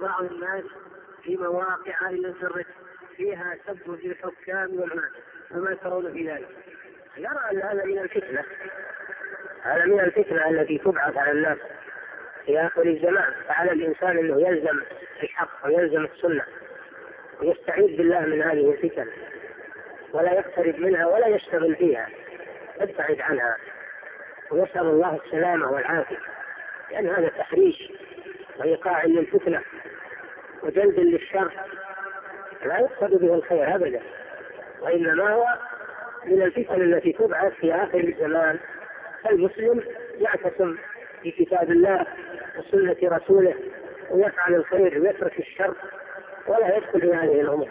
بعض الناس في مواقع الانترنت فيها سب للحكام والعلماء فما ترون في ذلك؟ يرى أن هذا من الفتنة. هذا من الفتنة التي تبعث على الناس في آخر الزمان. فعلى الإنسان أنه يلزم الحق ويلزم السنة ويستعيذ بالله من هذه الفتن ولا يقترب منها ولا يشتغل فيها يبتعد عنها. ويسأل الله السلامة والعافية. لأن هذا تحريش وإيقاع للفتنة. وجلب للشر لا يقصد به الخير أبدا وإنما هو من الفتن التي تبعث في آخر الزمان. فالمسلم يعتصم بكتاب الله وسنة رسوله ويفعل الخير ويترك الشر ولا يدخل في هذه الأمور.